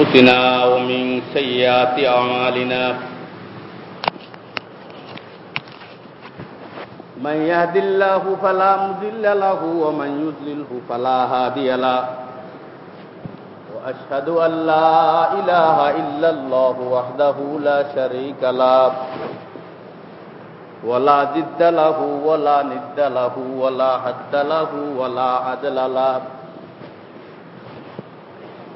أنفسنا ومن سيئات أعمالنا. من يهد الله فلا مضل له ومن يضلله فلا هادي له. وأشهد أن لا إله إلا الله وحده لا شريك له. ولا ضد له ولا ند له ولا حد له ولا عدل له.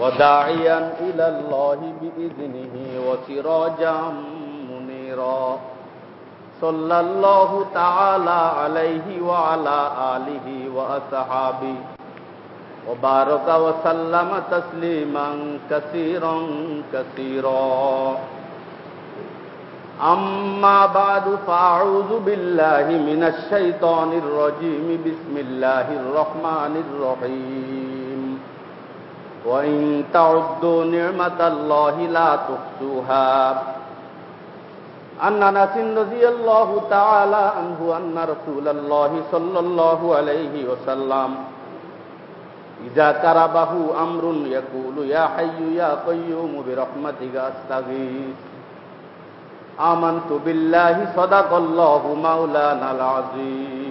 وداعيا إلى الله بإذنه وسراجا منيرا. صلى الله تعالى عليه وعلى آله وأصحابه وبارك وسلم تسليما كثيرا كثيرا. أما بعد فأعوذ بالله من الشيطان الرجيم. بسم الله الرحمن الرحيم. وإن تعدوا نعمة الله لا تحصوها أن أنس رضي الله تعالى عنه أن رسول الله صلى الله عليه وسلم إذا كربه أمر يقول يا حي يا قيوم برحمتك أستغيث آمنت بالله صدق الله مولانا العظيم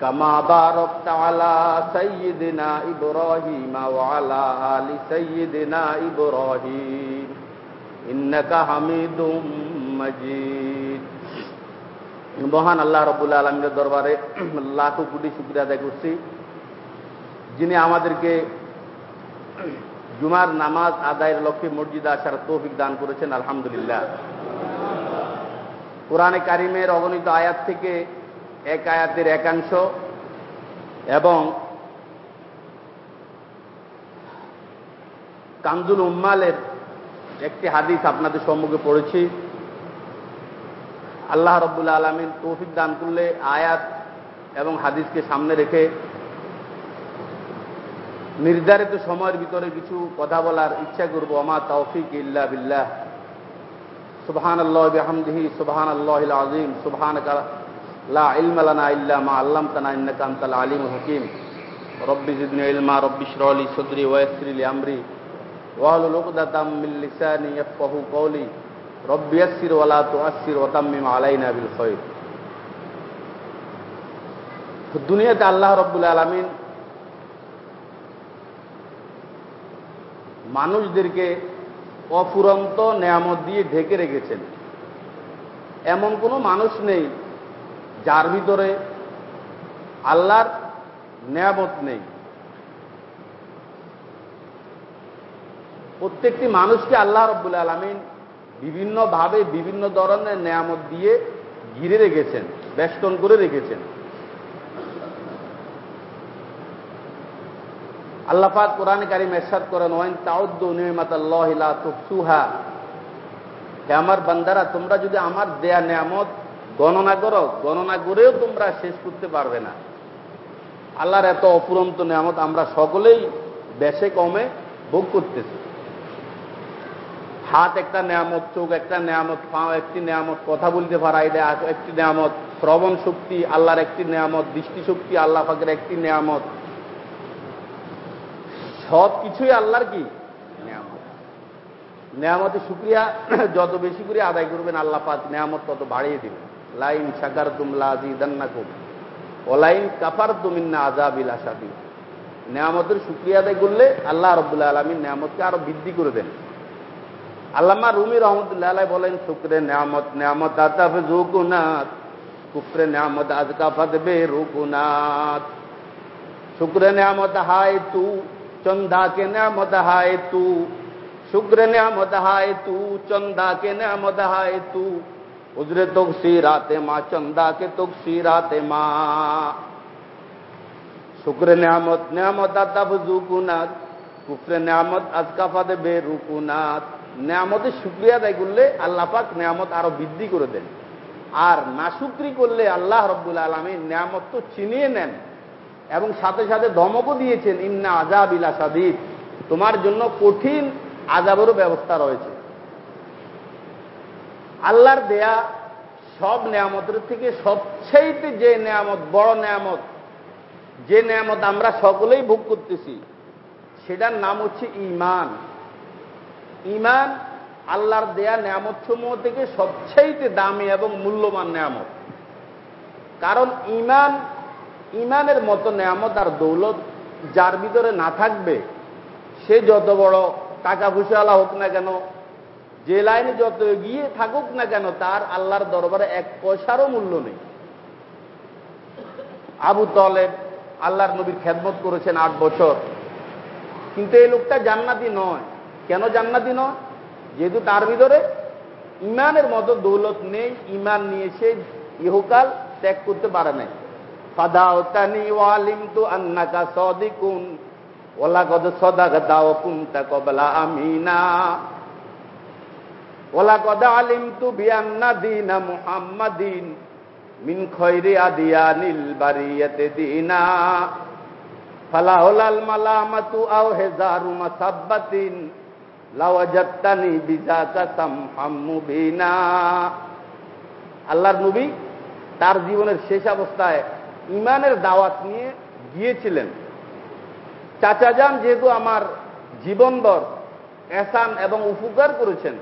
كما باركت على سيدنا إبراهيم وعلى آل سيدنا إبراهيم إنك حميد مجيد মহান আল্লাহ রবুল্লা আলমীর দরবারে লাখো কোটি শুক্রিয়া আদায় করছি যিনি আমাদেরকে জুমার নামাজ আদায়ের লক্ষ্যে মসজিদে আসার তৌফিক দান করেছেন আলহামদুলিল্লাহ কোরআনে কারিমের অগণিত আয়াত থেকে এক আয়াতের একাংশ এবং কামজুল উম্মালের একটি হাদিস আপনাদের সম্মুখে পড়েছি। আল্লাহ রব্বুল্লা আলমিন তৌফিক দান করলে আয়াত এবং হাদিসকে সামনে রেখে নির্ধারিত সময়ের ভিতরে কিছু কথা বলার ইচ্ছা করব। আমা তৌফিক ইল্লা বিল্লাহ। সুবহান আল্লাহ বিহামদিহি সুবহান আল্লাহ আজিম সুবহান মা আলিম হাকিম। রব্বি জিদনি ইলমা রব্বি ইশরাহ লি সাদরি ওয়া ইয়াসসির লি আমরি। লিসানি ইয়াফকাহু কওলি রব্বি ইয়াসসির তুআসসির ওয়া তাম্মিম আলাইনা বিল খায়র। দুনিয়াতে আল্লাহ রব্বুল আলামিন মানুষদেরকে অফুরন্ত নেয়ামত দিয়ে ঢেকে রেখেছেন। এমন কোনো মানুষ নেই যার ভিতরে আল্লাহর নেয়ামত নেই। প্রত্যেকটি মানুষকে আল্লাহ রব্বুল আলমিন বিভিন্নভাবে বিভিন্ন ধরনের নেয়ামত দিয়ে ঘিরে রেখেছেন, বেষ্টন করে রেখেছেন। আল্লাপাক কোরআন কারিম করেন, ওয়াইন তাউদ্দ নিয়মাত তুফসুহা আমার বান্দারা, তোমরা যদি আমার দেয়া নেয়ামত গণনা করো, গণনা করেও তোমরা শেষ করতে পারবে না। আল্লাহর এত অপুরন্ত নেয়ামত আমরা সকলেই বেশে কমে ভোগ করতেছি। হাত একটা নেয়ামত, চোখ একটা নেয়ামত পাও একটি নেয়ামত, কথা বলতে পারা একটি নেয়ামত, শ্রবণ শক্তি আল্লাহর একটি নেয়ামত দৃষ্টিশক্তি আল্লাহ পাকের একটি নেয়ামত। সব কিছুই আল্লাহর কি? নেয়ামত। নেয়ামতের শুক্রিয়া যত বেশি করে আদায় করবেন আল্লাহ পাক নেয়ামত তত বাড়িয়ে দিবেন। লাইন সাকার তুমলা আজি দান্নাকুম ওলাইন কাফার তুমিন্না আজাবিল আসাদি নেয়ামতের শুক্রিয়া আদায় করলে আল্লাহ রব্দুল্লাহ আলমীর নেয়ামতকে আরও বৃদ্ধি করে দেন। আল্লামা রুমি রহমতুল্লাহ আলাই বলেন, শুক্রে নেয়ামত নেয়ামত আতাফে জুকুনাথ কুফরে নেয়ামত আজকাফাত দেবে রুকুনাথ শুক্রে নেয়ামত হায় তু চন্দা কে নেয়ামত হায় তু। শুক্র নেয়ামত হায় তু চন্দা কে নেয়ামত হায় তু। उजरे तुक सीराते माँ चंदा के तुक सीराते माँ শুক্র নিয়ামত নিয়ামত আতাফুকুনাথ কুফরে নিয়ামত আজকাফাতে বেরুকুনাথ নিয়ামতের শুক্রিয়া আদায় করলে আল্লাহ পাক নিয়ামত আরো বৃদ্ধি করে দেন আর না শুক্রি করলে আল্লাহ রব্বুল আলমী নিয়ামত তো চিনিয়ে নেন এবং সাথে সাথে ধমকও দিয়েছেন ইন্না আজাব ইলা সাদিদ তোমার জন্য কঠিন আজাবেরও ব্যবস্থা রয়েছে আল্লাহর দেয়া সব নেয়ামতের থেকে সবচেয়ে যে নেয়ামত, বড় নেয়ামত, যে নেয়ামত আমরা সকলেই ভোগ করতেছি, সেটার নাম হচ্ছে ইমান ইমান আল্লাহর দেয়া নেয়ামত সমূহ থেকে সবচেয়ে দামি এবং মূল্যবান নেয়ামত। কারণ ইমান ইমানের মতো নেয়ামত আর দৌলত যার ভিতরে না থাকবে, সে যত বড় টাকা পয়সাওয়ালা হোক না কেন যে লাইনে যত এগিয়ে থাকুক না কেন, তার আল্লাহর দরবারে এক পয়সারও মূল্য নেই। আবু তলেব আল্লাহর নবীর খেদমত করেছেন আট বছর। কিন্তু এই লোকটা জান্নাতি নয়। কেন জান্নাতি নয়? যেহেতু তার ভিতরে ইমানের মতো দৌলত নেই, ইমান নিয়ে সে ইহকাল ত্যাগ করতে পারে নাই। ফাদাওতানি কুন্তা কবলা আমিনা। ওলা কদ আলিম তু বিয়ান্না দিনা মুহাম্মাদিন মিন খৈরি আদিয়ানিল বারিয়াতে দিনা। ফালাহুলাল মালামাতু আও হেজারু মাসাব্বাতিন লাওয়াজাত্তানি বিজাকা সামহাম্মু বিনা আল্লাহর নবী তার জীবনের শেষ অবস্থায় ইমানের দাওয়াত নিয়ে গিয়েছিলেন। চাচা যান যেহেতু আমার জীবনভর এসান এবং উপকার করেছেন।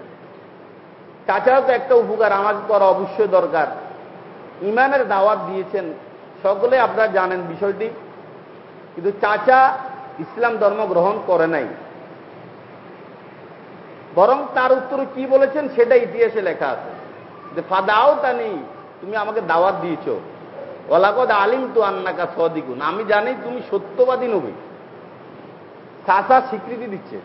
চাচাও তো একটা উপকার আমার করা অবশ্যই দরকার। ইমানের দাওয়াত দিয়েছেন, সকলে আপনারা জানেন বিষয়টি, কিন্তু চাচা ইসলাম ধর্ম গ্রহণ করে নাই। বরং তার উত্তরে কি বলেছেন সেটা ইতিহাসে লেখা আছে। যে ফাদাও তা নেই তুমি আমাকে দাওয়াত দিয়েছ। ওলাকদ আলিম তো আন্নাকা সদিগুন আমি জানি তুমি সত্যবাদী নবী। চাচা স্বীকৃতি দিচ্ছে।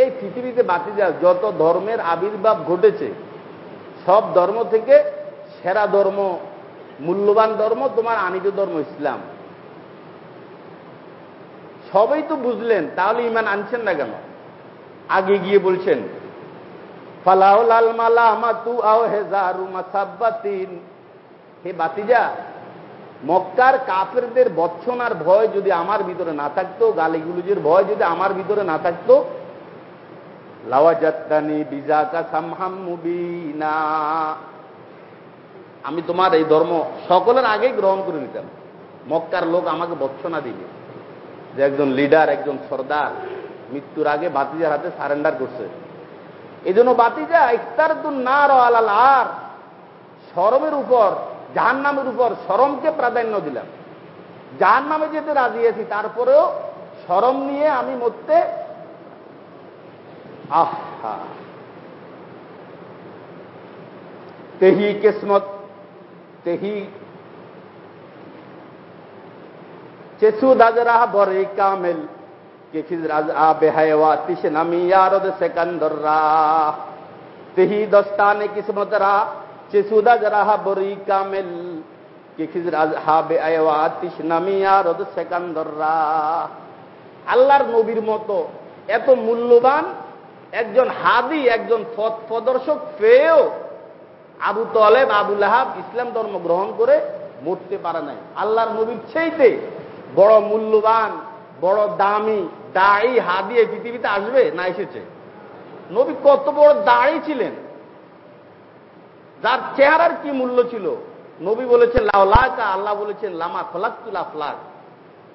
এই পৃথিবীতে বাতি যা যত ধর্মের আবির্ভাব ঘটেছে, সব ধর্ম থেকে সেরা ধর্ম, মূল্যবান ধর্ম তোমার আনিত ধর্ম ইসলাম। সবাই তো বুঝলেন, তাহলে ইমান আনছেন না কেন? আগে গিয়ে বলছেন ফালাউল আল মালা আমাতু আও হেজারু মাসাব্বাতিন। হে বাতিজা, মক্কার কাফেরদের বচ্ছনার ভয় যদি আমার ভিতরে না থাকতো, গালিগুলুজের ভয় যদি আমার ভিতরে না থাকতো, লাওয়াজাত্তানি বিজাকা সামহাম আমি তোমার এই ধর্ম সকলের আগেই গ্রহণ করে নিতাম। মক্কার লোক আমাকে বচ্ছনা দিবে। যে একজন লিডার, একজন সর্দার মৃত্যুর আগে বাতিজার হাতে সারেন্ডার করছে। এই জন্য বাতিজা ইফতার না আলাল আর সরমের উপর জাহান নামের উপর সরমকে প্রাধান্য দিলাম। জাহান নামে যেতে রাজি আছি, তারপরেও সরম নিয়ে আমি মরতে আহা। তেহি কিসমত, তেহি চেসু দাজরা বরে কামেল কে খিজরাজ আবে হায়ওয়া তিশ নামি ইয়ারদ সেকন্দর তেহি দস্তানে কিসমত রা চেসুদা জরাহা বরি কামেল কে খিজরাজ হাবে আয়ওয়া তিশ নামি ইয়ারদ সেকন্দর রা আল্লাহর নবীর মতো এত মূল্যবান একজন হাদি একজন পথ প্রদর্শক পেয়েও আবু তলেব আবুল আহাব ইসলাম ধর্ম গ্রহণ করে মরতে পারে নাই আল্লাহর নবীর সেইতে বড় মূল্যবান বড় দামি দাড়ি হাদি এই পৃথিবীতে আসবে না এসেছে নবী কত বড় দাড়ি ছিলেন যার চেহারার কি মূল্য ছিল? নবী বলেছেন লাউলাকা আল্লাহ বলেছেন, লামা ফলাক তুলা ফলাক।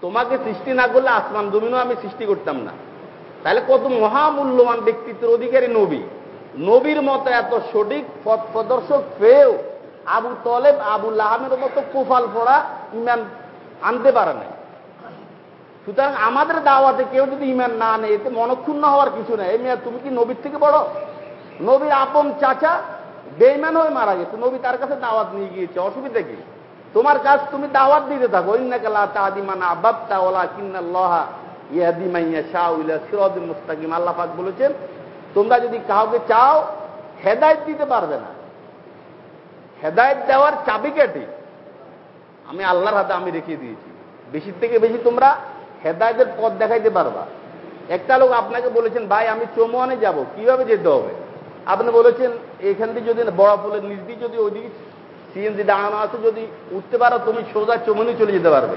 তোমাকে সৃষ্টি না করলে আসমান জমিনও আমি সৃষ্টি করতাম না। তাহলে কত মহামূল্যবান ব্যক্তিত্বের অধিকারী নবী। নবীর মতো এত সঠিক পথ প্রদর্শক পেয়েও আবু তলেব, আবু লাহামের মতো কোফাল পড়া ইমান আনতে পারে নাই। সুতরাং আমাদের দাওয়াতে কেউ যদি ইমান না আনে এতে মনক্ষুণ্ণ হওয়ার কিছু নেই। এই মেয়া, তুমি কি নবীর থেকে বড়? নবীর আপন চাচা বেইমান হয়ে মারা গেছে, নবী তার কাছে দাওয়াত নিয়ে গিয়েছে, অসুবিধা কি? তোমার কাজ তুমি দাওয়াত দিতে থাকো মাইয়া মুস্তাকিম। আল্লাহ পাক বলেছেন, তোমরা যদি কাউকে চাও, হেদায়ত দিতে পারবে না। হেদায়েত দেওয়ার চাবিকাঠি আমি আল্লাহর হাতে আমি রেখে দিয়েছি। বেশির থেকে বেশি তোমরা হেদায়তের পথ দেখাইতে পারবা। একটা লোক আপনাকে বলেছেন, ভাই, আমি চৌমোয়ানে যাব, কীভাবে যেতে হবে? আপনি বলেছেন, এখান থেকে যদি বড় ফুলের নিচ দিয়ে যদি ওইদিকে সিএনজি দাঁড়ানো আছে, যদি উঠতে পারো, তুমি সোজা চমনি চলে যেতে পারবে।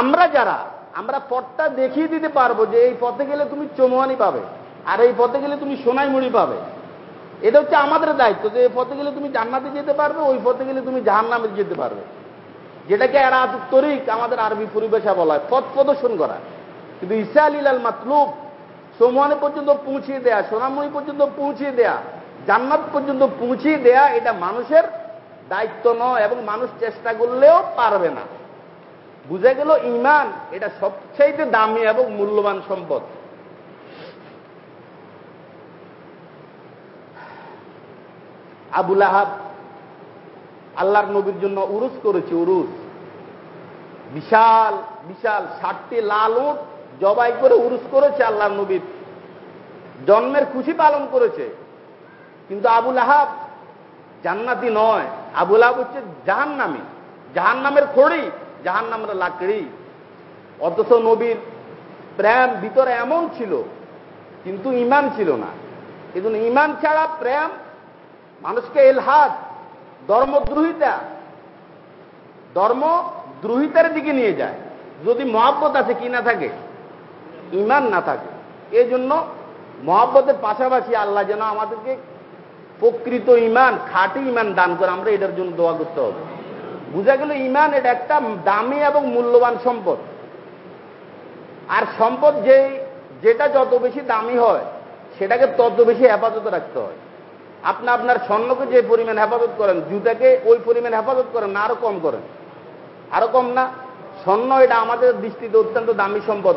আমরা যারা, আমরা পথটা দেখিয়ে দিতে পারব যে এই পথে গেলে তুমি চৌমোয়ানি পাবে, আর এই পথে গেলে তুমি সোনাইমুড়ি পাবে। এটা হচ্ছে আমাদের দায়িত্ব যে এই পথে গেলে তুমি জান্নাতে যেতে পারবে, ওই পথে গেলে তুমি জাহান নামে যেতে পারবে। যেটাকে এরা তরিক আমাদের আরবি পরিবেশা বলা হয়, পথ প্রদর্শন করা। কিন্তু ইসা আল মাতলুব সোমনে পর্যন্ত পৌঁছিয়ে দেয়া সোনামণি পর্যন্ত পৌঁছিয়ে দেয়া, জান্নাত পর্যন্ত পৌঁছিয়ে দেয়া, এটা মানুষের দায়িত্ব নয় এবং মানুষ চেষ্টা করলেও পারবে না। বুঝে গেল ইমান, এটা সবচাইতে দামি এবং মূল্যবান সম্পদ। আবুল আহাব আল্লাহর নবীর জন্য উরুস করেছে, উরুস। বিশাল বিশাল, ষাটটি লাল উঠ জবাই করে উরুস করেছে আল্লাহ নবীর। জন্মের খুশি পালন করেছে। কিন্তু আবুল আহাব জান্নাতি নয়। আবুল আহাব হচ্ছে জাহান নামি জাহান নামের খড়ি জাহান নামের লাকড়ি। অথচ নবীর প্রেম ভিতরে এমন ছিল, কিন্তু ইমান ছিল না। কিন্তু ইমান ছাড়া প্রেম, মানুষকে এলহাদ ধর্মদ্রোহিতা, ধর্মদ্রোহিতার দিকে নিয়ে যায়। যদি মহাব্বত আছে কি না থাকে? ইমান না থাকে। এই জন্য মহাব্বতের পাশাপাশি আল্লাহ যেন আমাদেরকে প্রকৃত ইমান খাঁটি ইমান দান করে, আমরা এটার জন্য দোয়া করতে হবে। বুঝা গেল ইমান এটা একটা দামি এবং মূল্যবান সম্পদ। আর সম্পদ যে, যেটা যত বেশি দামি হয়, সেটাকে তত বেশি হেফাজতে রাখতে হয়। আপনি আপনার স্বর্ণকে যে পরিমাণ হেফাজত করেন, জুতাকে ওই পরিমাণ হেফাজত করেন না, আরও কম করেন। আরও কম না, স্বর্ণ এটা আমাদের দৃষ্টিতে অত্যন্ত দামি সম্পদ।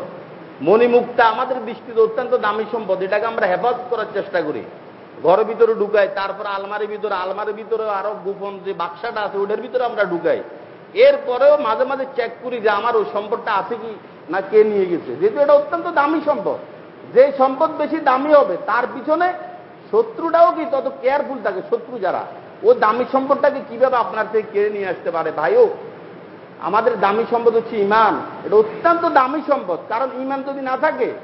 মণিমুক্তা আমাদের দৃষ্টিতে অত্যন্ত দামি সম্পদ, এটাকে আমরা হেফাজত করার চেষ্টা করি। ঘরের ভিতরে ঢুকাই, তারপর আলমারির ভিতরে আলমারির ভিতরে আরও গোপন যে বাক্সাটা আছে, ওটার ভিতরে আমরা ঢুকাই। এরপরেও মাঝে মাঝে চেক করি যে আমার ওই সম্পদটা আছে কি না, কে নিয়ে গেছে। যেহেতু এটা অত্যন্ত দামি সম্পদ, যে সম্পদ বেশি দামি হবে, তার পিছনে শত্রুটাও কি তত কেয়ারফুল থাকে, শত্রু যারা। ও দামি সম্পদটাকে কীভাবে আপনার থেকে কেড়ে নিয়ে আসতে পারে? ভাইও আমাদের দামি সম্পদ হচ্ছে ইমান। এটা অত্যন্ত দামি সম্পদ, কারণ ইমান যদি না থাকে,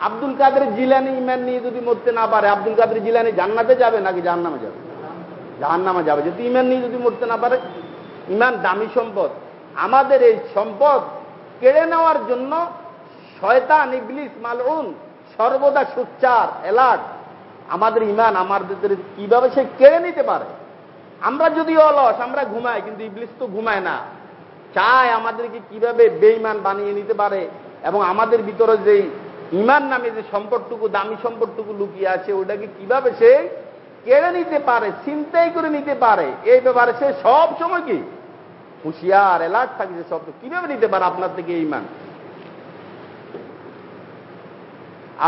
আব্দুল কাদের জিলানি ইমান নিয়ে যদি মরতে না পারে, আব্দুল কাদের জিলানি জান্নাতে যাবে নাকি জাহান্নামে যাবে? জাহান্নামে যাবে। যদি ইমান নিয়ে যদি মরতে না পারে, ইমান দামি সম্পদ। আমাদের এই সম্পদ কেড়ে নেওয়ার জন্য শয়তান, ইবলিস, মালউন সর্বদা সুচ্চার এলার্ট আমাদের ইমান আমাদের কীভাবে সে কেড়ে নিতে পারে? আমরা যদি অলস, আমরা ঘুমাই, কিন্তু ইবলিস তো ঘুমায় না। চায় আমাদেরকে কীভাবে বেইমান বানিয়ে নিতে পারে এবং আমাদের ভিতরে যে ইমান নামে যে সম্পদটুকু, দামি সম্পদটুকু লুকিয়ে আছে, ওটাকে কীভাবে সে কেড়ে নিতে পারে চিন্তাই করে নিতে পারে, এই ব্যাপারে সে সব সময় কি? হুঁশিয়ার এলার্ট থাকে যে সব কীভাবে নিতে পারে আপনার থেকে ইমান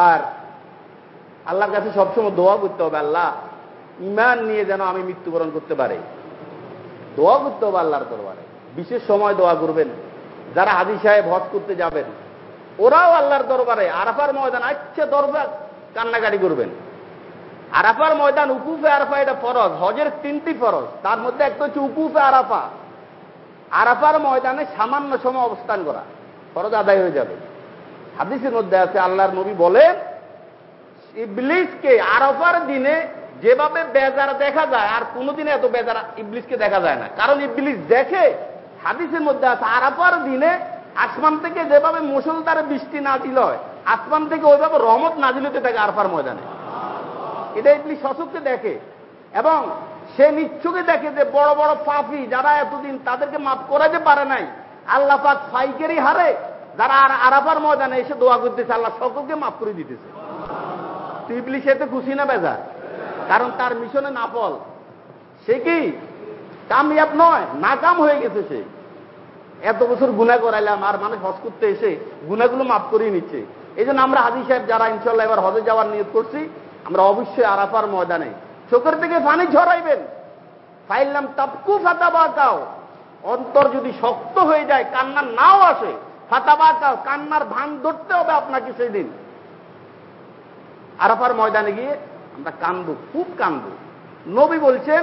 আর আল্লাহর কাছে সবসময় দোয়া করতে হবে, আল্লাহ ইমান নিয়ে যেন আমি মৃত্যুবরণ করতে পারি। দোয়া করতে হবে আল্লাহর দরবারে। বিশেষ সময় দোয়া করবেন। যারা হাজি সাহেব হজ করতে যাবেন, ওরাও আল্লাহর দরবারে আরাফার ময়দান আচ্ছা দরবার কান্নাকাটি করবেন। আরাফার ময়দান উকুফে আরাফা এটা ফরজ, হজের তিনটি ফরজ, তার মধ্যে একটা হচ্ছে উকুফে আরাফা। আরাফার ময়দানে সামান্য সময় অবস্থান করা, ফরজ আদায় হয়ে যাবে। হাদিসের মধ্যে আছে, আল্লাহর নবী বলেন, ইবলিসকে আরফার দিনে যেভাবে বেজার দেখা যায়, আর কোনোদিনে এত বেজার ইবলিসকে দেখা যায় না। কারণ ইবলিস দেখে হাদিসের মধ্যে আছে, আরাফার দিনে আসমান থেকে যেভাবে মুসলধারে বৃষ্টি নাজিল হয়, আসমান থেকে ওইভাবে রহমত নাজিল হতে থাকে আরফার ময়দানে। এটা ইবলিস সশক্তি দেখে এবং সে নিচ্ছুকে দেখে যে বড় বড় পাপি যারা এতদিন তাদেরকে মাফ করাতে পারে নাই, আল্লাহ পাক ফাইকেরই হারে যারা আর আরাফার ময়দানে এসে দোয়া করতেছে, আল্লাহ সকলকে মাফ করে দিতেছে। ইবলিস এতে খুশি না বেজা কারণ তার মিশনে নাফল। সে কি কামিয়াব নয়, নাকাম হয়ে গেছে সে। এত বছর গুণা করাইলাম, আর মানুষ হজ করতে এসে গুণাগুলো মাফ করিয়ে নিচ্ছে। এই জন্য আমরা হাজি সাহেব যারা ইনশাল্লাহ এবার হজে যাওয়ার নিয়োগ করছি, আমরা অবশ্যই আরাফার ময়দানে। চোখের থেকে পানি ঝরাইবেন। ফাইলাম তাপকু ফাতাবা কাও। অন্তর যদি শক্ত হয়ে যায় কান্নার নাও আসে। ফাতাবা কাও, কান্নার ভান ধরতে হবে আপনাকে সেই দিন আরাফার ময়দানে গিয়ে আমরা কান্দু খুব কান্দু নবী বলছেন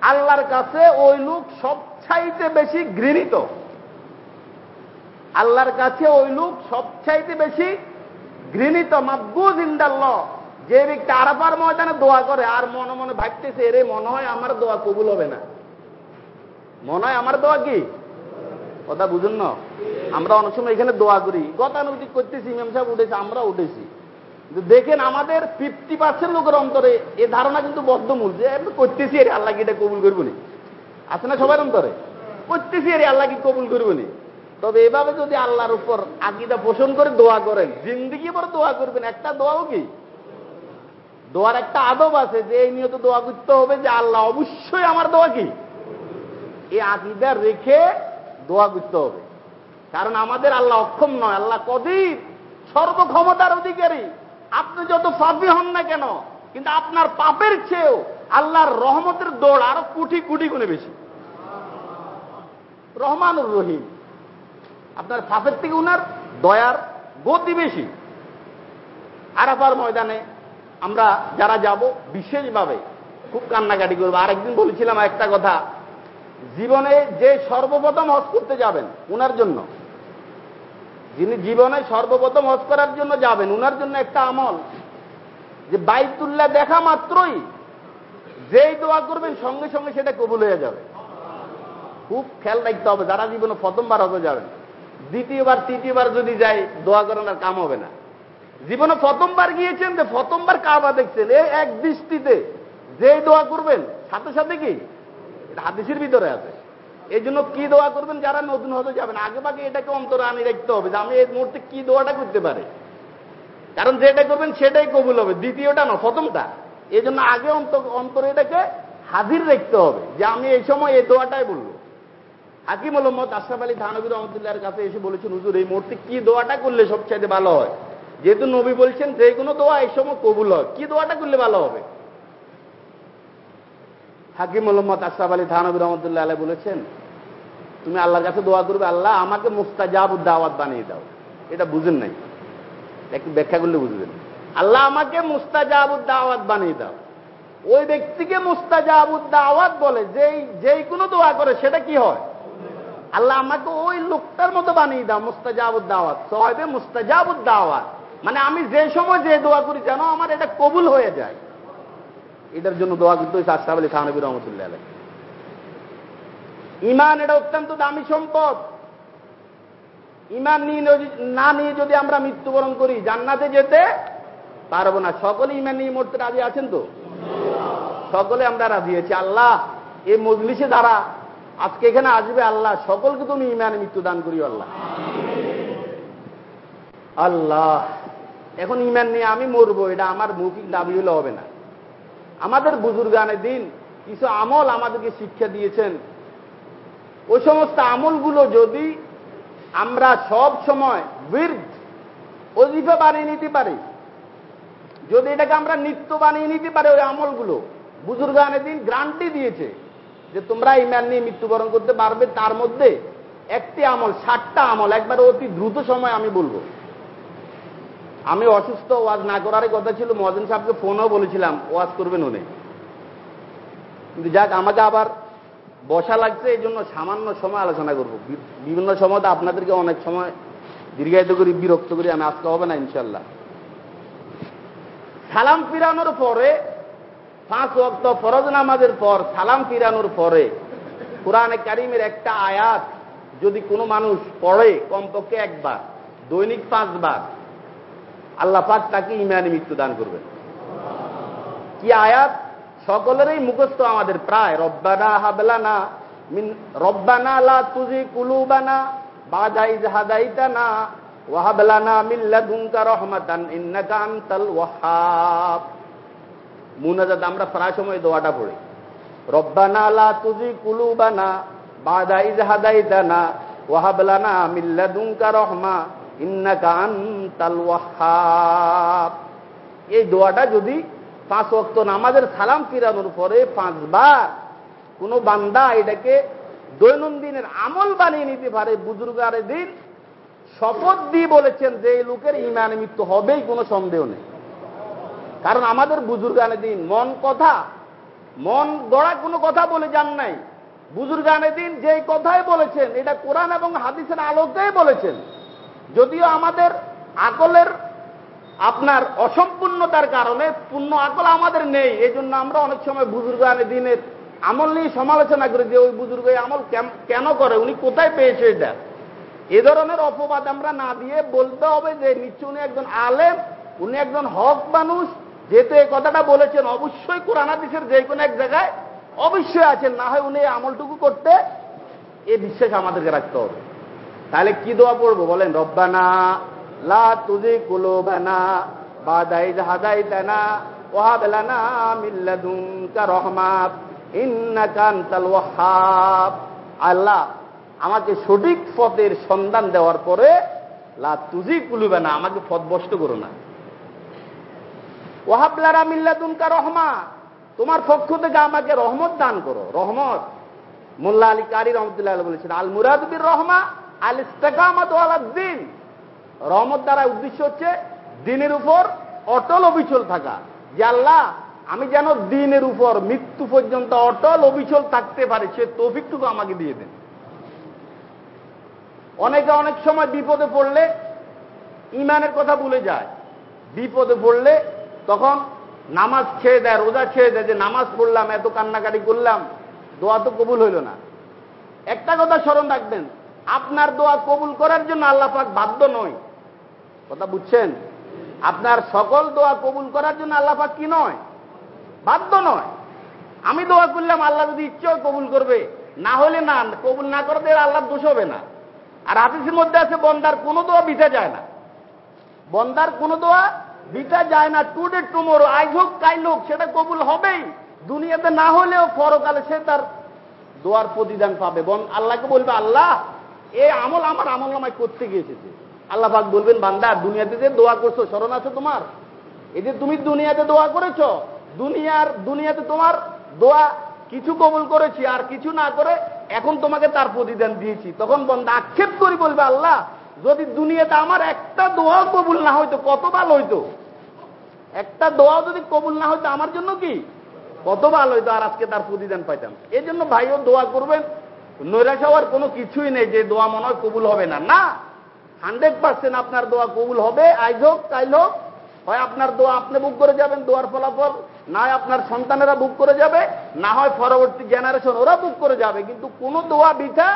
আল্লাহর কাছে ওই লোক সবচাইতে বেশি ঘৃণিত। আল্লাহর কাছে ওই লোক সবচাইতে বেশি ঘৃণিত। মাবগুজ ইন্দাল্ল যে ব্যক্তি আরাফার ময়দানে দোয়া করে, আর মনে মনে ভাবতেছে, এরে, মনে হয় আমার দোয়া কবুল হবে না। মনে হয় আমার দোয়া কি? কথা বুঝুন না। আমরা অনেক সময় এখানে দোয়া করি। গতানুগতিক করতেছি, ইমাম সাহেব উঠেছে আমরা উঠেছি। দেখেন আমাদের ফিফটি পার্সেন্ট লোকের অন্তরে এ ধারণা কিন্তু বদ্ধমূল, যে আমি করতেছি এর আল্লাহ কি এটা কবুল করব নি? আছে না সবার অন্তরে? করতেছি এর আল্লাহ কি কবুল করব নি? তবে এভাবে যদি আল্লাহর উপর আকিদা পোষণ করে দোয়া করেন জিন্দিগি পর দোয়া করবেন, একটা দোয়াও কি? দোয়ার একটা আদব আছে যে এই নিয়ত দোয়া করতে হবে যে আল্লাহ অবশ্যই আমার দোয়া কি? এই আকিদা রেখে দোয়া করতে হবে। কারণ আমাদের আল্লাহ অক্ষম নয়, আল্লাহ কদির সর্বক্ষমতার অধিকারী। আপনি যত পাপি হন না কেন, কিন্তু আপনার পাপের চেয়েও আল্লাহর রহমতের দৌড় আরও কোটি কোটি গুণে বেশি। রহমানুর রহিম। আপনার পাপের থেকে উনার দয়ার গতি বেশি। আরাফার ময়দানে আমরা যারা যাব, বিশেষভাবে খুব কান্নাকাটি করব। আরেকদিন বলেছিলাম একটা কথা, জীবনে যে সর্বপ্রথম হজ করতে যাবেন, উনার জন্য। যিনি জীবনে সর্বপ্রথম হজ করার জন্য যাবেন, উনার জন্য একটা আমল। যে বাইতুল্লাহ দেখা মাত্রই যেই দোয়া করবেন, সঙ্গে সঙ্গে সেটা কবুল হয়ে যাবে। খুব খেয়াল রাখতে হবে, যারা জীবনে প্রথমবার হতে যাবেন, দ্বিতীয়বার, তৃতীয়বার যদি যায় দোয়া করানোর কাম হবে না। জীবনে প্রথমবার গিয়েছেন যে প্রথমবার কাবা দেখছেন এই এক দৃষ্টিতে যে দোয়া করবেন, সাথে সাথে কি? হাদিসের ভিতরে আছে। এই জন্য কি দোয়া করবেন? যারা নতুন হতে যাবেন আগে বাগে এটাকে অন্তরে আনি রাখতে হবে যে আমি এই মুহূর্তে কি দোয়াটা করতে পারে। কারণ যেটা করবেন সেটাই কবুল হবে। দ্বিতীয়টা না প্রথমটা এই জন্য আগে অন্তরে এটাকে হাজির রাখতে হবে যে আমি এই সময় এই দোয়াটাই বলব। হাকিম মোহাম্মদ আশরাফ আলী থানবির রহমতুল্লাহর কাছে এসে বলেছেন, হুজুর, এই মুহূর্তে কি দোয়াটা করলে সবচাইতে ভালো হয়? যেহেতু নবী বলছেন, যে কোনো দোয়া এই সময় কবুল হয়। কি দোয়াটা করলে ভালো হবে? হাকিম মোহাম্মদ আশরাফ আলী থানবির রহমতুল্লাহ আলাই বলেছেন তুমি আল্লাহর কাছে দোয়া করবে, আল্লাহ আমাকে মুস্তাজাব দাওয়াত বানিয়ে দাও। এটা বুঝেন নাই? একটু ব্যাখ্যা করলে বুঝবেন। আল্লাহ আমাকে মুস্তাজাব দাওয়াত বানিয়ে দাও। ওই ব্যক্তিকে মুস্তাজাব দাওয়াত বলে, যেই যেই কোনো দোয়া করে, সেটা কি হয়? আল্লাহ আমাকে ওই লোকটার মতো বানিয়ে দাও মুস্তাজাবুদ দাওয়াত। সহেবে মুস্তাজাবুদ দাওয়াত। মানে আমি যে সময় যে দোয়া করি, যেন আমার এটা কবুল হয়ে যায়। এটার জন্য দোয়া করতে হয়েছে আশরাফ আলী রহমতুল্লাহ আলাই ইমান এটা অত্যন্ত দামি সম্পদ। ইমান নিয়ে না নিয়ে যদি আমরা মৃত্যুবরণ করি, জান্নাতে যেতে পারব না। সকলে ইমান নিয়ে মরতে রাজি আছেন তো? সকলে আমরা রাজি আছি। আল্লাহ এই মজলিসে দ্বারা আজকে এখানে আসবে আল্লাহ। সকলকে তুমি ইমানে মৃত্যু দান করিও আল্লাহ। আল্লাহ, এখন ইমান নিয়ে আমি মরবো, এটা আমার মৌখিক দাবি হলে হবে না। আমাদের বুজুর্গানে দিন কিছু আমল আমাদেরকে শিক্ষা দিয়েছেন। ওই সমস্ত আমলগুলো যদি আমরা সব সময় বীর্দ অজিফা বানিয়ে নিতে পারি, যদি এটাকে আমরা নিত্য বানিয়ে নিতে পারি ওই আমলগুলো বুজুর্গানের দিন গ্রান্টি দিয়েছে যে তোমরা ইমান নিয়ে মৃত্যুবরণ করতে পারবে, তার মধ্যে একটি আমল, ষাটটা আমল, একবার অতি দ্রুত সময় আমি বলব। আমি অসুস্থ, ওয়াজ না করারই কথা ছিল, মহাজন সাহেবকে ফোনও বলেছিলাম, ওয়াজ করবেন উনি। কিন্তু যাক, আমাকে আবার বসা লাগছে, এই জন্য সামান্য সময় আলোচনা করব। বিভিন্ন সময় আপনাদেরকে অনেক সময় দীর্ঘায়িত করি, বিরক্ত করি, আমি আজকে হবে না ইনশাল্লাহ সালাম ফিরানোর পরে, পাঁচ অক্ত ফরজ নামাজের পর সালাম ফিরানোর পরে কোরআনে কারিমের একটা আয়াত, যদি কোনো মানুষ পড়ে কমপক্ষে একবার, দৈনিক পাঁচবার, আল্লাহ পাক তাকে ইমানি মৃত্যু দান করবেন। কি আয়াত? সকলেরই মুখস্থ আমাদের প্রায়। রব্বানা হাবলানা রব্বানা লা তুজি কুলুবানা বাদাইজ হাদাইতানা, ওয়াহাবলানা মিল্লাদুনকা রহমাতান ইন্নাকা আনতাল ওয়াহাব। মুনাজাত, আমরা প্রায় সময় দোয়াটা পড়ি। রব্বানা লা তুজি কুলুবানা বাদাইজ হাদাইতানা, ওয়াহাবলানা মিল্লাদুঙ্কা রহমা, ইন্নাকা আনতাল ওয়াহাব। এই দোয়াটা যদি পাঁচ ওয়াক্ত নামাজের সালাম ফিরানোর পরে পাঁচবার কোন বান্দা এটাকে দৈনন্দিনের আমল বানিয়ে নিতে পারে। বুজুর্গারে দিন শপথ দিয়ে বলেছেন যে এই লোকের ইমান মৃত্যু হবেই, কোনো সন্দেহ নেই। কারণ আমাদের বুজুর্গানে দিন মন কথা, মন গড়া কোনো কথা বলে যান নাই। বুজুর্গানে দিন যে কথাই বলেছেন, এটা কোরআন এবং হাদিসের আলোকেই বলেছেন। যদিও আমাদের আকলের আপনার অসম্পূর্ণতার কারণে পূর্ণ আকল আমাদের নেই। এই জন্য আমরা অনেক সময় বুজুর্গানে দিনের আমল নিয়ে সমালোচনা করি যে ওই বুজুর্গ আমল কেন করে? উনি কোথায় পেয়েছে এটা? এ ধরনের অপবাদ আমরা না দিয়ে বলতে হবে যে নিশ্চয় উনি একজন আলেম, উনি একজন হক মানুষ। যেহেতু এই কথাটা বলেছেন, অবশ্যই কোরআন হাদিসের যে কোনো এক জায়গায় অবশ্যই আছেন না হয় উনি আমলটুকু করতে এ বিশ্বাস আমাদেরকে রাখতে হবে। তাহলে কি দোয়া পড়ব বলেন? রব্বানা লা তুজি কুলুবানা আল্লাহ আমাকে সঠিক পথের সন্ধান দেওয়ার পরে, লা তুজি কুলুবে না আমাকে পথভ্রষ্ট করো না। ওহাবলারা মিল্লাদুনকা রহমা তোমার পক্ষ থেকে আমাকে রহমত দান করো। রহমত। মোল্লা আলী কারি রহমতুল্লাহ বলেছেন, আল মুরাদবির রহমা, আল ইস্তেকামত দিন। রহমত দ্বারা উদ্দেশ্য হচ্ছে দিনের উপর অটল অবিচল থাকা। যে আল্লাহ, আমি যেন দিনের উপর মৃত্যু পর্যন্ত অটল অবিচল থাকতে পারে, সে তৌফিকটুকু আমাকে দিয়ে দেন। অনেকে অনেক সময় বিপদে পড়লে ইমানের কথা ভুলে যায়। বিপদে পড়লে তখন নামাজ ছেড়ে দেয়, রোজা ছেড়ে দেয় যে নামাজ পড়লাম, এত কান্নাকাটি করলাম, দোয়া তো কবুল হইল না। একটা কথা স্মরণ রাখবেন, আপনার দোয়া কবুল করার জন্য আল্লাহ পাক বাধ্য নয়। কথা বুঝছেন? আপনার সকল দোয়া কবুল করার জন্য আল্লাহ পাক কি নয়? বাধ্য নয়। আমি দোয়া করলাম, আল্লাহ যদি ইচ্ছেও কবুল করবে। না হলে না, কবুল না করতে আল্লাহ দোষ হবে না। আর হাদিসের মধ্যে আছে, বন্দার কোনো দোয়া বিটা যায় না। বন্দার কোনো দোয়া বিটা যায় না। টুডে টুমোরো আজ হোক কাইল হোক, সেটা কবুল হবেই। দুনিয়াতে না হলেও পরকালে সে তার দোয়ার প্রতিদান পাবে। বন আল্লাহকে বলবে, আল্লাহ, এ আমল আমার আমল নামায় করতে গিয়েছে। আল্লাহ পাক বলবেন, বান্দা, দুনিয়াতে যে দোয়া করছ, স্মরণ আছে তোমার? এই যে তুমি দুনিয়াতে দোয়া করেছ, দুনিয়ার, দুনিয়াতে তোমার দোয়া কিছু কবুল করেছি আর কিছু না করে এখন তোমাকে তার প্রতিদান দিয়েছি। তখন বন্ধা আক্ষেপ করি বলবে, আল্লাহ, যদি দুনিয়াতে আমার একটা দোয়াও কবুল না হইতো, কত ভালো হইতো? একটা দোয়াও যদি কবুল না হইতো, আমার জন্য কি? কত ভালো হইতো আর আজকে তার প্রতিদান পাইতাম? এই জন্য ভাইও দোয়া করবেন, নৈরাশ হওয়ার কোনো কিছুই নেই যে দোয়া মনে হয় কবুল হবে না। না! হান্ড্রেড পার্সেন্ট আপনার দোয়া কবুল হবে। আইজ হোক কাইল হোক, হয় আপনার দোয়া আপনি বুক করে যাবেন, দোয়ার ফলাফল, না হয় আপনার সন্তানেরা বুক করে যাবে, না হয় পরবর্তী জেনারেশন ওরা বুক করে যাবে, কিন্তু কোনো দোয়া বিঠা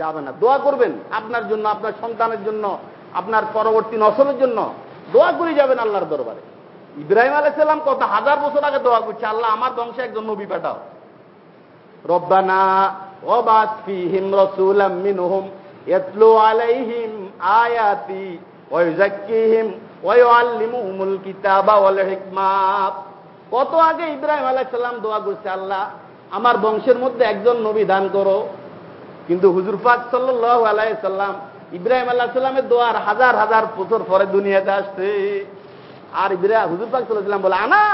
যাবে না। দোয়া করবেন আপনার জন্য, আপনার সন্তানের জন্য, আপনার পরবর্তী নসলের জন্য, দোয়া করে যাবেন আল্লাহর দরবারে। ইব্রাহিম আলাইসাল্লাম কত হাজার বছর আগে দোয়া করছে, আল্লাহ আমার বংশে একজন নবী পাঠাও। রব্বানা ওবাস ফিহিম রাসূলাম ইয়াতলু আলাইহিম আয়াতি ওয়া ইউযাক্কিহিম কিতাবা কত আগে ইব্রাহিম আলাইসাল্লাম দোয়া করছে, আল্লাহ, আমার বংশের মধ্যে একজন নবী দান করো। কিন্তু হুজুর পাক সাল্লাহ আলাইসাল্লাম ইব্রাহিম আল্লাহ সাল্লামের দোয়ার হাজার হাজার বছর পরে দুনিয়াতে আসছে। আর ইব্রাহিম হুজুর পাক সাল্লাম বলে, আনা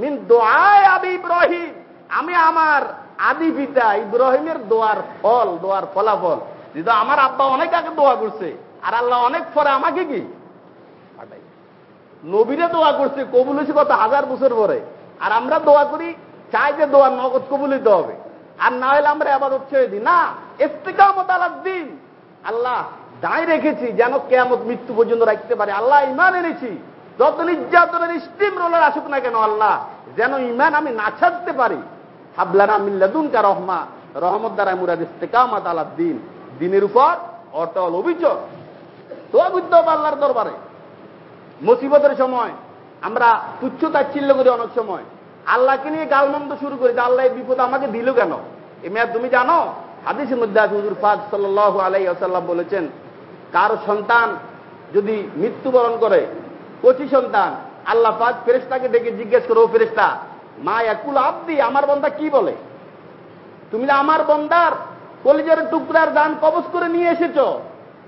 মিন দোয়ায় আবি ইব্রাহিম। আমি আমার আদি পিতা ইব্রাহিমের দোয়ার ফল, দোয়ার ফলাফল যেহেতু আমার আব্বা অনেক আগে দোয়া করছে, আর আল্লাহ অনেক পরে আমাকে কি? নবীরে দোয়া করছে, কবুল হয়েছে কত হাজার বছর পরে। আর আমরা দোয়া করি, চাই যে দোয়ার নগদ কবুল হইতে হবে। আর না হলে আমরা আবাদত ছেড়ে দিই। না, ইস্তেকামত আলার দিন। আল্লাহ দায় রেখেছি যেন কেয়ামত মৃত্যু পর্যন্ত রাখতে পারে। আল্লাহ ইমান এনেছি। যত নির্যাতনের স্টিম রোলার আসুক না কেন, আল্লাহ, যেন ইমান আমি না ছাড়তে পারি। হাবলানা মিল্লাদুনকা রহমা। রহমত দ্বারা মুরাদ ইস্তেকামত আলার দিন। দিনের উপর অটল অভিযোগ। করতে হবে আল্লাহর দরবারে। মুসিবতের সময় আমরা তুচ্ছ তাচ্ছিল্য করি অনেক সময়। আল্লাহকে নিয়ে গালমন্দ শুরু করি যে, আল্লাহ বিপদ আমাকে দিল কেন? এ মেয়াদ তুমি জানো? হাদিসের মধ্যে আছে, হুজুর ফাক সাল্লাহ আলাই আসাল্লাম বলেছেন, কার সন্তান যদি মৃত্যুবরণ করে, কচি সন্তান, আল্লাহ পাক ফেরেস্তাকে ডেকে জিজ্ঞেস করো ফেরেস্তা মা একুল আব্দি, আমার বন্দা কি বলে? তুমি আমার বন্দার কলিজার টুকরার দান কবজ করে নিয়ে এসেছ।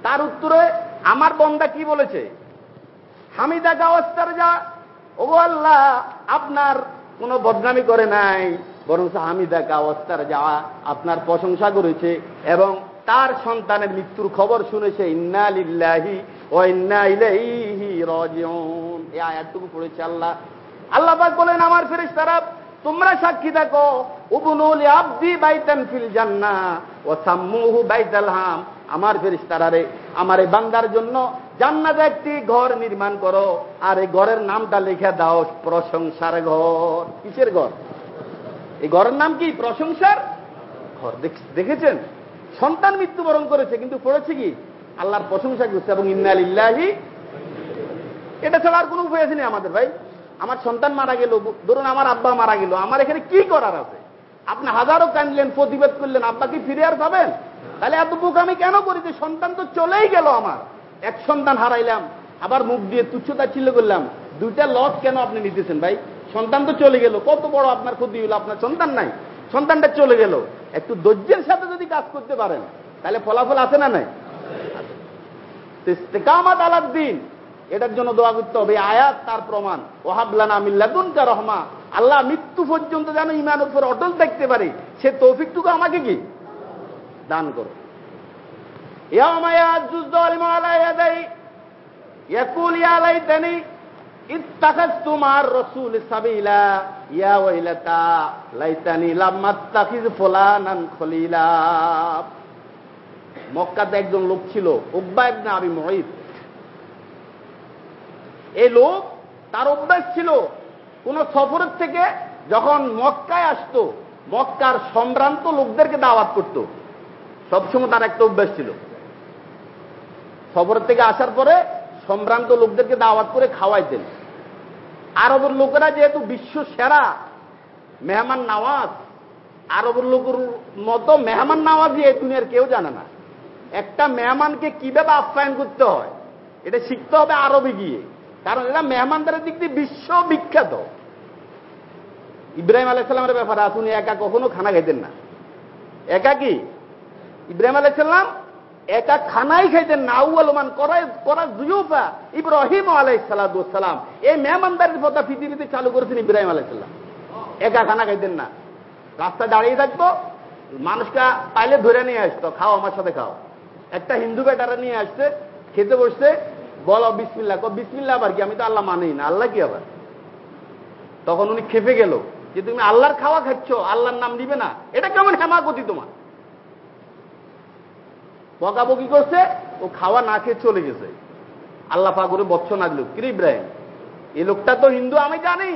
তার উত্তরে, আমার বন্দা কি বলেছে? হামিদা গাওয়াস্তার যা ও আল্লাহ, আপনার কোনো বদনামি করে নাই বরং হামিদা গাওয়াস্তার যা, আপনার প্রশংসা করেছে এবং তার সন্তানের মৃত্যুর খবর শুনেছে। ইন্না লিল্লাহি ও ইন্না ইলাইহি রাজিউন। এই আয়াতটুকু পড়েছে আল্লাহ। আল্লাহ বলেন, আমার ফেরেশতারা তোমরা সাক্ষী থাকো উবনুল আব্দি বাইতান ফিল জান্নাহ ও সাম্মুহু বাইতাল হাম। আমার ফেরেশতারারে আমার এই বান্দার জন্য জান্নাতে একটি ঘর নির্মাণ করো, আর এই ঘরের নামটা লিখে দাও, প্রশংসার ঘর। কিসের ঘর? এই ঘরের নাম কি? প্রশংসার ঘর। দেখেছেন? সন্তান মৃত্যুবরণ করেছে, কিন্তু পড়েছে কি? আল্লাহর প্রশংসা করছে, এবং ইন্নাল ইল্লাহি এটা ছাড়া আর কোনো উপায় আছে আমাদের, ভাই? আমার সন্তান মারা গেল, ধরুন আমার আব্বা মারা গেল, আমার এখানে কি করার আছে? আপনি হাজারো কানলেন প্রতিবাদ করলেন, আব্বা কি ফিরে আর পাবেন? তাহলে এত বুক আমি কেন করি যে সন্তান তো চলেই গেল আমার? এক সন্তান হারাইলাম, আবার মুখ দিয়ে তুচ্ছতা ছিল করলাম, দুইটা লস কেন আপনি নিতেছেন ভাই? সন্তান তো চলে গেল, কত বড় আপনার ক্ষতি হলো আপনার সন্তান নাই, সন্তানটা চলে গেল। একটু ধৈর্যের সাথে যদি কাজ করতে পারেন, তাহলে ফলাফল আছে না নাই? কামাত আলাদ দিন। এটার জন্য দোয়া করতে হবে। আয়াত তার প্রমাণ। ওহাবলানা মিল্লাদুনকা রহমা। আল্লাহ মৃত্যু পর্যন্ত যেন ইমান উপর অটল দেখতে পারে, সে তৌফিকটুকু আমাকে কি? দান করো। মক্কাতে একজন লোক ছিল উব্বা ইবনে আবি মুঈদ এই লোক তার অভ্যাস ছিল, কোন সফরের থেকে যখন মক্কায় আসত, মক্কার সম্ভ্রান্ত লোকদেরকে দাওয়াত করত। সবসময় তার একটা অভ্যাস ছিল। সফরের থেকে আসার পরে সম্ভ্রান্ত লোকদেরকে দাওয়াত করে খাওয়াইতেন। আরবের লোকেরা যেহেতু বিশ্ব সেরা, মেহমান নাওয়াজ, আরবের লোকের মতো মেহমান নাওয়াজি এই দুনিয়ার কেউ জানে না। একটা মেহমানকে কীভাবে আপ্যায়ন করতে হয়, এটা শিখতে হবে আরবে গিয়ে। কারণ এরা মেহমানদের দিক দিয়ে বিশ্ব বিখ্যাত ইব্রাহিম আলাইসাল্লামের ব্যাপারে আপনি একা কখনো খানা খাইতেন না। একা কি? ইব্রাহিম আলাইসাল্লাম একা খানাই খাইতেন না আউ্লমান করা জুয়ুফা ইব্রাহিম আলাইসালাম এই মেহমানদারির কথা পৃথিবীতে চালু করেছেন ইব্রাহিম আলাইসাল্লাম একা খানা খাইতেন না। রাস্তায় দাঁড়িয়ে থাকতো মানুষকে পাইলে ধরে নিয়ে আসতো, খাও আমার সাথে খাও। একটা হিন্দু বেটারা নিয়ে আসছে, খেতে বসছে বলো বিসমিল্লা বিসমিল্লা আবার কি? আমি তো আল্লাহ মানেই না, আল্লাহ কি আবার? তখন উনি খেপে গেল, যে তুমি আল্লাহর খাওয়া খাচ্ছ, আল্লাহর নাম নিবে না, এটা কেমন হেমাগতি তোমার? বকাবকি করছে, ও খাওয়া না খেয়ে চলে গেছে। আল্লাহ পাগরে না দিল কিরে ইব্রাহিম এই লোকটা তো হিন্দু, আমি জানি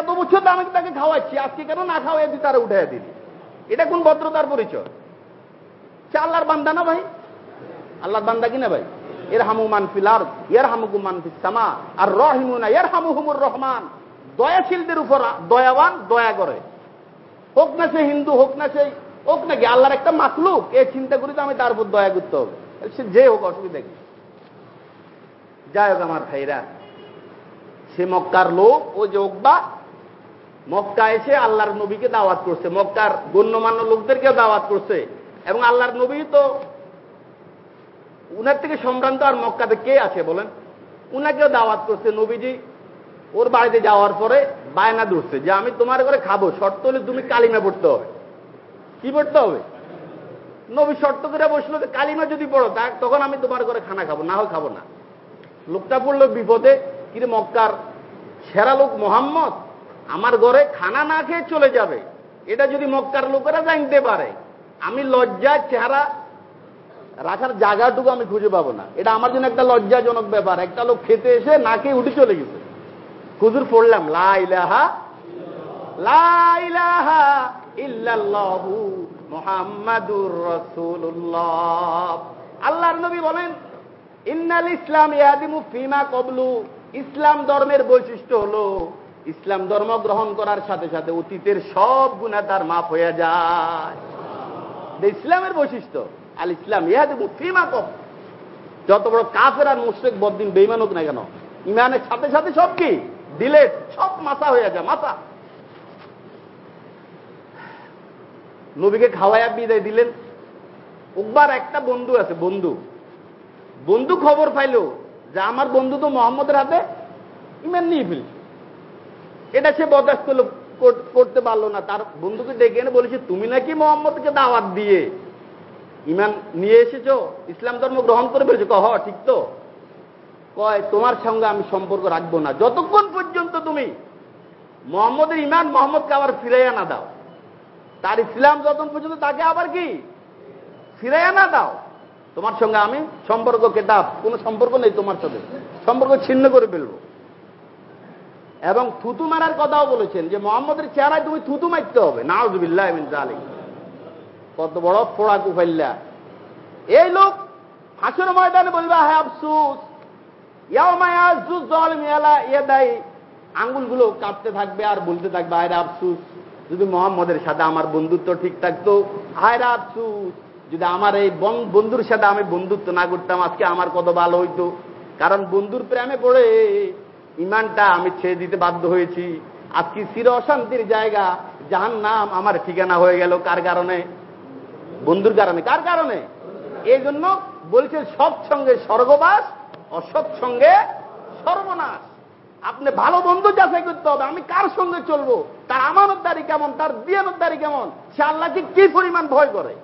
এত বছর তো আমি তাকে খাওয়াচ্ছি, আজকে কেন না খাওয়াই তুই তারা উঠে দিলি? এটা কোন ভদ্রতার পরিচয়? সে আল্লাহর বান্দা না ভাই? আল্লাহর বান্দা কিনা ভাই? এর হামু মানফিল আর ইয়ার হামুকু মানফিস আর রহিমুনা হামু রহমান। দয়াশীলদের উপর দয়াবান, দয়া করে। হোক না সে হিন্দু, হোক না সে, হোক নাকি আল্লাহর একটা মাকলুক এ চিন্তা করি তো আমি তার উপর দয়া করতে হবে। সে যে হোক অসুবিধা কি। যাই হোক আমার ভাইরা, সে মক্কার লোক, ও যে বা, মক্কা এসে আল্লাহর নবীকে দাওয়াত করছে, মক্কার গণ্যমান্য লোকদেরকে দাওয়াত করছে। এবং আল্লাহর নবী তো উনার থেকে সম্ভ্রান্ত আর মক্কাতে কে আছে বলেন? উনাকেও দাওয়াত করছে নবীজি। ওর বাড়িতে যাওয়ার পরে বায়না ধরছে যে আমি তোমার ঘরে খাব, শর্ত হলে তুমি কালিমা পড়তে হবে। কি পড়তে হবে? নবী শর্ত করে বসল যে কালিমা যদি পড়ো, তা তখন আমি তোমার ঘরে খানা খাব, না হয় খাব না। লোকটা পড়ল বিপদে কিন্তু মক্কার সেরা লোক মোহাম্মদ? আমার ঘরে খানা না খেয়ে চলে যাবে। এটা যদি মক্কার লোকেরা জানতে পারে, আমি লজ্জার চেহারা রাখার জায়গাটুকু আমি খুঁজে পাবো না। এটা আমার জন্য একটা লজ্জাজনক ব্যাপার। একটা লোক খেতে এসে না খেয়ে উঠে চলে গেছে। হুজুর পড়লাম লাইলাহা লাইলাহা ইল্লাল্লাহু মুহাম্মাদুর রাসূলুল্লাহ। আল্লাহর নবী বলেন, ইন্নাল ইসলাম ইয়াদিমু ফিমা কবলু ইসলাম ধর্মের বৈশিষ্ট্য হলো, ইসলাম ধর্ম গ্রহণ করার সাথে সাথে অতীতের সব গুণা তার মাফ হয়ে যায়। ইসলামের বৈশিষ্ট্য। আল ইসলাম ইহাদিমু ফিমা কব যত বড় কাফের আর মুশ্রেক বদিন বেইমান হোক না কেন ইমানের সাথে সাথে সব কি? ডিলেট, সব মাথা হয়ে যায়, মাথা। নবীকে খাওয়াইয়া বিদায় দিলেন। উকবার একটা বন্ধু আছে, বন্ধু। বন্ধু খবর পাইল যে আমার বন্ধু তো মোহাম্মদের হাতে ইমান নিয়ে ফেলছে। এটা সে বরদাস্ত করতে পারল না। তার বন্ধুকে ডেকে এনে বলেছে, তুমি নাকি মোহাম্মদকে দাওয়াত দিয়ে ইমান নিয়ে এসেছ, ইসলাম ধর্ম গ্রহণ করে ফেলেছো, কহ, ঠিক তো? কয়, তোমার সঙ্গে আমি সম্পর্ক রাখব না। যতক্ষণ পর্যন্ত তুমি মোহাম্মদের ইমান মোহাম্মদকে আবার ফিরাইয়া না দাও, তার ইসলাম যতক্ষণ পর্যন্ত তাকে আবার কি? ফিরাইয়া না দাও, তোমার সঙ্গে আমি সম্পর্ক, কেতাব, কোনো সম্পর্ক নেই তোমার সাথে। সম্পর্ক ছিন্ন করে ফেলব। এবং থুতু মারার কথাও বলেছেন যে, মোহাম্মদের চেহারায় তুমি থুতু মারতে হবে। নাউজবিল্লাহ জালি কত বড় ফোড়া কুফাইল্লা। এই লোক হাসের ময়দানে বলবা হ্যাঁ আফসুস আঙ্গুলগুলো কাঁপতে থাকবে আর বলতে থাকবে আয়রা আফসুস, যদি মোহাম্মদের সাথে আমার বন্ধুত্ব ঠিক থাকতো আয়রা আফসুস, যদি আমার এই বন্ধুর সাথে আমি বন্ধুত্ব না করতাম, আজকে আমার কত ভালো হইতো। কারণ বন্ধুর প্রেমে পড়ে ইমানটা আমি ছেড়ে দিতে বাধ্য হয়েছি। আজকে চির অশান্তির জায়গা যাহার নাম আমার ঠিকানা হয়ে গেল। কার কারণে? বন্ধুর কারণে। কার কারণে? এই জন্য বলছে, সৎসঙ্গে স্বর্গবাস অসৎ সঙ্গে সর্বনাশ। আপনি ভালো বন্ধু যাচাই করতে হবে, আমি কার সঙ্গে চলবো? তার আমানতদারি কেমন? তার দিয়ানতদারি কেমন? সে আল্লাহকে কি পরিমাণ ভয় করে?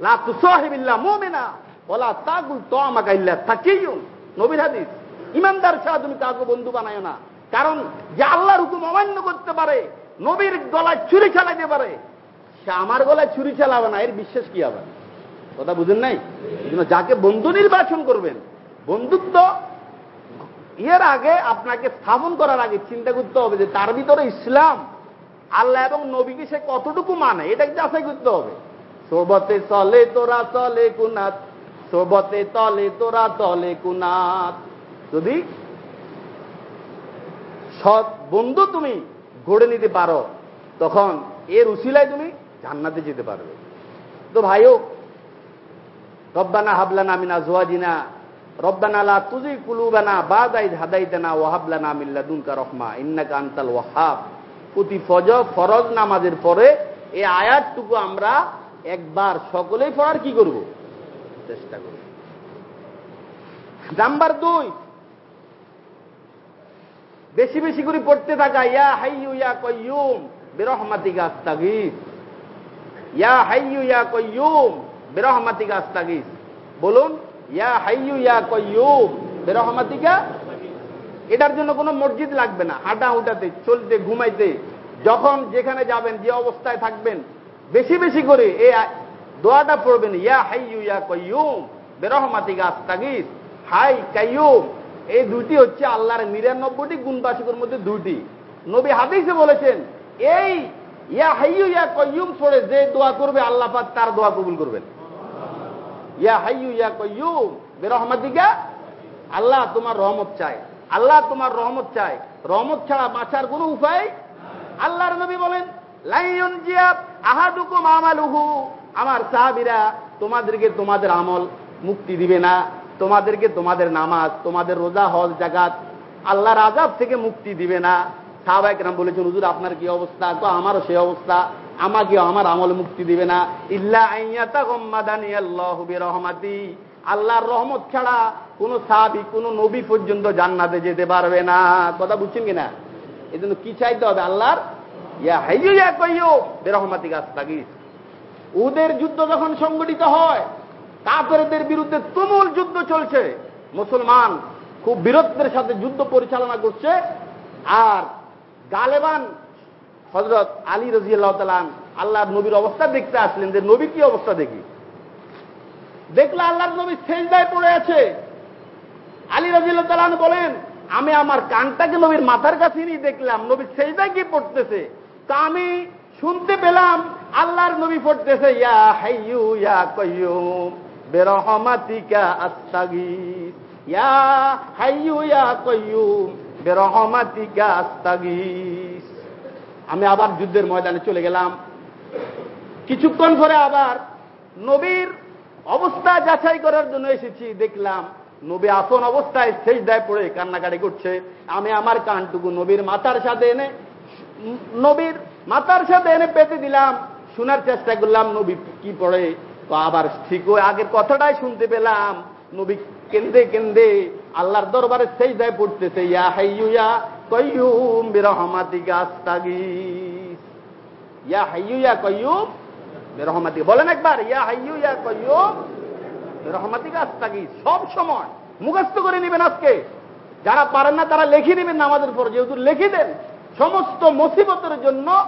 লাতু সাহেবিল্লা মোমেনা বলা তাগুল তো আমাকে ইল্লা থাকিও নবীর হাদিস, ইমানদার ছাড়া তুমি কাউকে বন্ধু বানায় না। কারণ, যে আল্লাহর হুকুম অমান্য করতে পারে, নবীর গলায় ছুরি খেলাইতে পারে সে আমার গলায় ছুরি চালাবে না, এর বিশ্বাস কি হবে? কথা বুঝেন নাই? যাকে বন্ধু নির্বাচন করবেন, বন্ধুত্ব এর আগে আপনাকে স্থাপন করার আগে চিন্তা করতে হবে যে তার ভিতরে ইসলাম, আল্লাহ এবং নবীকে সে কতটুকু মানে এটা যাচাই করতে হবে। সোবতে চলে তোরা, চলে কুনাত, সোবতে তলে তোরা, তলে কুনাত। যদি সৎ বন্ধু তুমি গড়ে নিতে পারো, তখন এর উশিলায় তুমি জান্নাতে যেতে পারবে। তো ভাইও, রব্বানা হাবলানা মিনা জোয়াজিনা রব্বানা লা তুজি কুলুবানা বাদাই হাদাইতানা ওয়াহাবলানা মিল্লাদুনকা রহমা, ইন্নাকা আনতাল ওয়াহাব। প্রতি ফজ, ফরজ নামাজের পরে এই আয়াতটুকু আমরা একবার সকলেই পড়ার কি করব? চেষ্টা করব। নাম্বার দুই, বেশি বেশি করে পড়তে থাকা, ইয়া হাইয়ু ইয়া কয়ুম বেরহমাতিকা আস্তাগিস ইয়া হাইয়ু ইয়া কয়ুম বেরহমাতিকা আস্তাগিস। বলুন, ইয়া হাইয়ু ইয়া কয়ুম বেরহমাতিকা? এটার জন্য কোনো মসজিদ লাগবে না, হাঁটা হুটাতে, চলতে, ঘুমাইতে। যখন যেখানে যাবেন, যে অবস্থায় থাকবেন, বেশি বেশি করে এই দোয়াটা পড়বেন, ইয়া হাইয়ু ইয়া কয়ুম বেরহমাতিকা আস্তাগিস। হাই কাইয়ুম, এই দুটি হচ্ছে আল্লাহর নিরানব্বইটি গুণবাসকের মধ্যে দুটি নবী হাদিসে বলেছেন, এই ইয়া হাইয়ু ইয়া কয়ুম পড়ে যে দোয়া করবে আল্লাহ পাক তার দোয়া কবুল করবেন। ইয়া হাইয়ু ইয়া কয়ুম বেরহমাতিকা আল্লাহ তোমার রহমত চায়। আল্লাহ তোমার রহমত চায়। রহমত ছাড়া বাঁচার কোনো উপায় আল্লাহর নবী বলেন, লাইন জিয়াব আহাদুকুম আমালুহু। আমার সাহাবিরা, তোমাদেরকে তোমাদের আমল মুক্তি দিবে না। তোমাদেরকে তোমাদের নামাজ, তোমাদের রোজা, হজ জাগাত আল্লাহর আজাব থেকে মুক্তি দিবে না। সাহাবাহিক রাম বলেছেন, হুজুর, আপনার কি অবস্থা? তো আমারও সে অবস্থা। আমাকেও আমার আমল মুক্তি দিবে না। ইল্লা রহমাতি আল্লাহর রহমত ছাড়া কোন সাহাবি, কোন নবী পর্যন্ত জান্নাতে যেতে পারবে না। কথা বুঝছেন কিনা? এই জন্য কি চাইতে হবে আল্লাহর? ইয়া হাইয়ু ইয়া বেরহমাতি গাছ লাগিস। ওদের যুদ্ধ যখন সংগঠিত হয়, কাফেরদের বিরুদ্ধে তুমুল যুদ্ধ চলছে। মুসলমান খুব বীরত্বের সাথে যুদ্ধ পরিচালনা করছে। আর গালেবান হজরত আলী রাজিয়াল্লাহ তালান আল্লাহর নবীর অবস্থা দেখতে আসলেন যে নবী কি অবস্থা দেখি। দেখলে আল্লাহর নবী সেজদায় পড়ে আছে। আলী রাজিয়াল্লাহ তালান বলেন, আমি আমার কানটাকে নবীর মাথার কাছে নিয়ে দেখলাম, নবী সেজদায় কি পড়তেছে? তা আমি শুনতে পেলাম, আল্লাহর নবী পড়তেছে, ইয়া হাইয়ু, ইয়া কয়ুম বেরহমাতিকা আস্তাগিস ইয়া হাইয়ু, ইয়া কয়ুম বেরহমাতিকা আস্তাগিস আমি আবার যুদ্ধের ময়দানে চলে গেলাম। কিছুক্ষণ পরে আবার নবীর অবস্থা যাচাই করার জন্য এসেছি। দেখলাম নবী আসন অবস্থায় শেষ দায় পড়ে কান্নাকাটি করছে। আমি আমার কানটুকু নবীর মাথার সাথে এনে নবীর মাথার সাথে এনে পেতে দিলাম। শোনার চেষ্টা করলাম, নবী কি পড়ে? তো আবার ঠিক আগের কথাটাই শুনতে পেলাম। নবী কেন্দে কেন্দে আল্লাহর দরবারে সেই দায় পড়তেছে, ইয়া হাইয়ুয়া কয়ুম বিরহমাতিকা, আস্তাগিস। ইয়া হাইয়ুয়া কয়ুম বিরহমাতিকা। বলেন একবার, ইয়া হাইয়ুয়া কয়ুম বিরহমাতিকা, আস্তাগিস। সব সময় মুখস্থ করে নেবেন আজকে। যারা পারেন না, তারা লিখে নেবেন নামাজের পর, যেহেতু লিখে দেন। সমস্ত মুসিবতের জন্য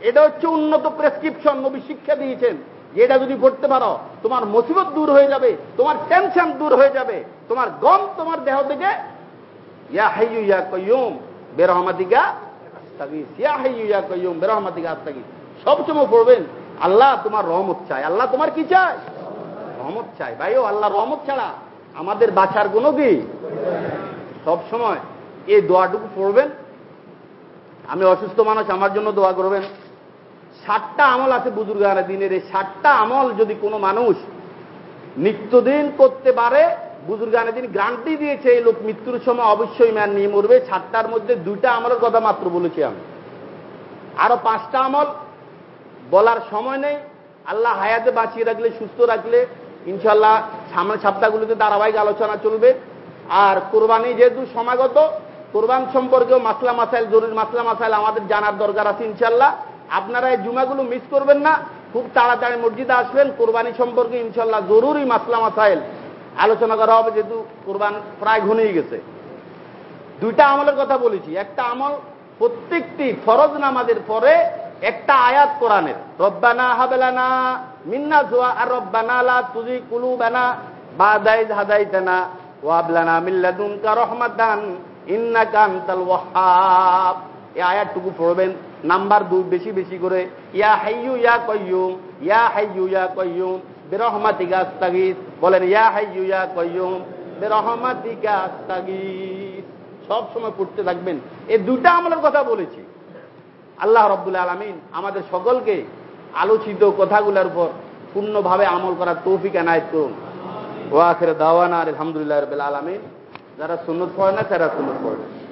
এটা হচ্ছে উন্নত প্রেসক্রিপশন নবী শিক্ষা দিয়েছেন। এটা যদি পড়তে পারো, তোমার মুসিবত দূর হয়ে যাবে, তোমার টেনশন দূর হয়ে যাবে, তোমার গম তোমার দেহ থেকে, ইয়া হাইয়ু ইয়া কয়ুম আস্তাগিস সবসময় পড়বেন, আল্লাহ তোমার রহমত চায়। আল্লাহ তোমার কি চায়? রহমত চায়। ভাইও আল্লাহ রহমত ছাড়া আমাদের বাঁচার কোনো কি? সব সময় এই দোয়াটুকু পড়বেন। আমি অসুস্থ মানুষ, আমার জন্য দোয়া করবেন। ষাটটা আমল আছে বুজুর্গানের দিনের। এই ষাটটা আমল যদি কোনো মানুষ নিত্যদিন করতে পারে, বুজুর্গানের দিন গ্রান্টি দিয়েছে এই লোক মৃত্যুর সময় অবশ্যই ম্যান নিয়ে মরবে। ষাটটার মধ্যে দুইটা আমলের কথা মাত্র বলেছি আমি। আরও পাঁচটা আমল বলার সময় নেই। আল্লাহ হায়াতে বাঁচিয়ে রাখলে, সুস্থ রাখলে ইনশাল্লাহ সামনের সপ্তাহগুলিতে ধারাবাহিক আলোচনা চলবে। আর কোরবানি যেহেতু সমাগত, কোরবান সম্পর্কেও মাসলা মাসাইল, জরুরি মাসলা মাসাইল আমাদের জানার দরকার আছে ইনশাল্লাহ আপনারা এই জুমাগুলো মিস করবেন না। খুব তাড়াতাড়ি মসজিদে আসবেন। কোরবানি সম্পর্কে ইনশাল্লাহ জরুরি মাসলা মাসাইল। আলোচনা করা হবে যেহেতু কোরবান প্রায় ঘনিয়ে গেছে। দুইটা আমলের কথা বলেছি। একটা আমল প্রত্যেকটি ফরজ নামাজের পরে একটা আয়াত কোরআনের। রব্বানা হাবেলানা মিন্না জোয়া আর রব্বানা লা তুজি কুলু বানা বাদাই হাদাইতানা ওয়াবলানা মিল্লাদুনকা রহমাতান ইন্নাকা আনতাল ওয়াহাব। এই আয়াতটুকু পড়বেন। নাম্বার দুই বেশি বেশি করে, ইয়া হাইয়ু, ইয়া কয়্যুম ইয়া হাইয়ু, ইয়া কয়্যুম বিরহমাতিকা আস্তাগিস। বলেন, ইয়া হাইয়ু, ইয়া কয়্যুম বিরহমাতিকা আস্তাগিস। সব সময় পড়তে থাকবেন। এই দুটা আমলের কথা বলেছি। আল্লাহ রব্দুল আলমিন আমাদের সকলকে আলোচিত কথাগুলোর উপর পূর্ণভাবে আমল করার তৌফিক এনায়ত করুন। ওয়াখের দাওয়ানা আলহামদুলিল্লাহ রবিল আলমিন। যারা সুন্নত পড়ে না, তারা সুন্নত পড়ে।